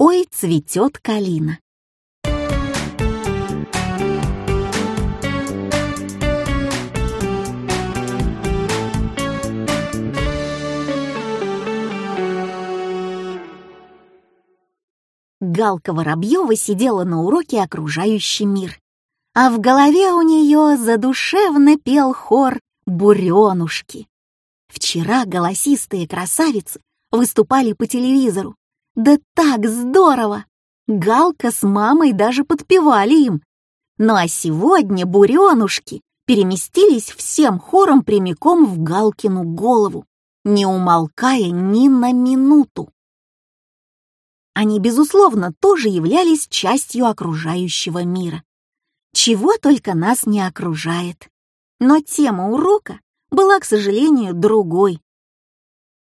Ой, цветет калина. Галка Воробьева сидела на уроке «Окружающий мир», а в голове у нее задушевно пел хор «Буренушки». Вчера голосистые красавицы выступали по телевизору. Да так здорово! Галка с мамой даже подпевали им. Ну а сегодня буренушки переместились всем хором прямиком в Галкину голову, не умолкая ни на минуту. Они, безусловно, тоже являлись частью окружающего мира. Чего только нас не окружает. Но тема урока была, к сожалению, другой.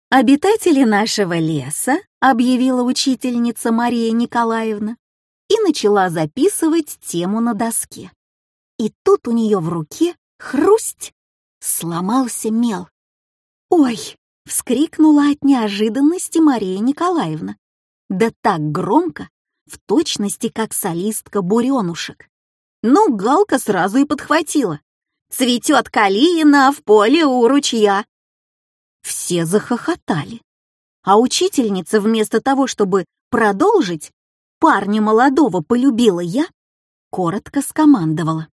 «Обитатели нашего леса», — объявила учительница Мария Николаевна, и начала записывать тему на доске. И тут у нее в руке хрусть сломался мел. «Ой!» — вскрикнула от неожиданности Мария Николаевна да так громко, в точности как солистка буренушек. Ну, Галка сразу и подхватила. «Цветет калина в поле у ручья». Все захохотали. А учительница вместо того, чтобы продолжить, парня молодого полюбила я, коротко скомандовала.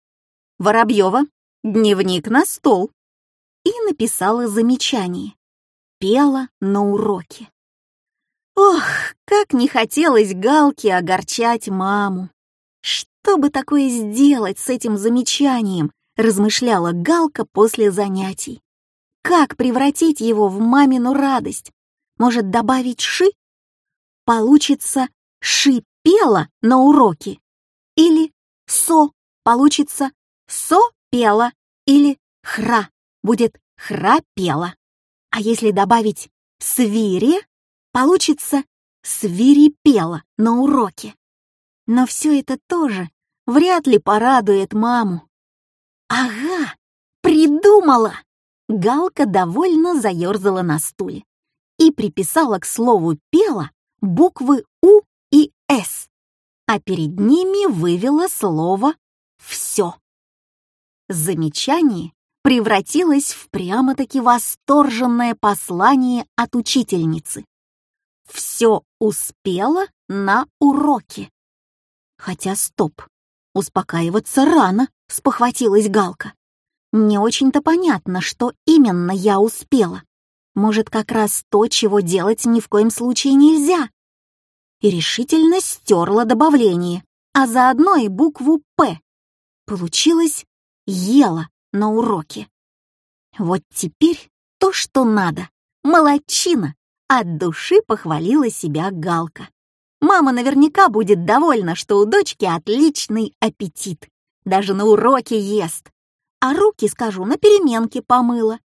«Воробьева, дневник на стол!» И написала замечание. Пела на уроке. Ох, как не хотелось Галке огорчать маму. Что бы такое сделать с этим замечанием, размышляла Галка после занятий. Как превратить его в мамину радость? Может, добавить «ши»? Получится «ши пела» на уроке. Или «со» получится «со пела» или «хра» будет «хра пела». А если добавить «свире», Получится свирепела на уроке. Но все это тоже вряд ли порадует маму. Ага, придумала! Галка довольно заерзала на стуле и приписала к слову «пела» буквы «У» и «С», а перед ними вывела слово «все». Замечание превратилось в прямо-таки восторженное послание от учительницы все успела на уроке. Хотя стоп, успокаиваться рано, спохватилась Галка. Не очень-то понятно, что именно я успела. Может, как раз то, чего делать ни в коем случае нельзя. И решительно стерла добавление, а заодно и букву «П». Получилось «ела» на уроке. Вот теперь то, что надо. Молодчина! От души похвалила себя Галка. Мама наверняка будет довольна, что у дочки отличный аппетит. Даже на уроке ест. А руки, скажу, на переменке помыла.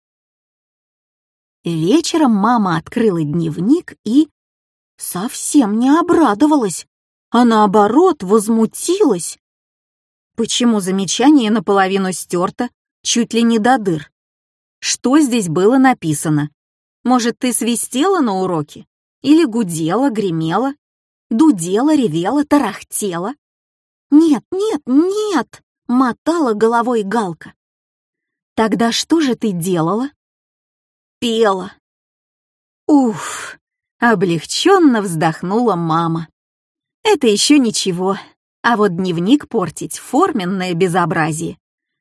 Вечером мама открыла дневник и совсем не обрадовалась, а наоборот возмутилась. Почему замечание наполовину стерто, чуть ли не до дыр? Что здесь было написано? Может, ты свистела на уроке? Или гудела, гремела? Дудела, ревела, тарахтела? Нет, нет, нет, мотала головой Галка. Тогда что же ты делала? Пела. Уф, облегченно вздохнула мама. Это еще ничего, а вот дневник портить — форменное безобразие.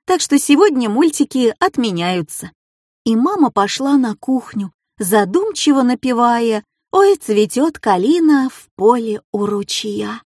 Так что сегодня мультики отменяются. И мама пошла на кухню, задумчиво напевая «Ой, цветет калина в поле у ручья».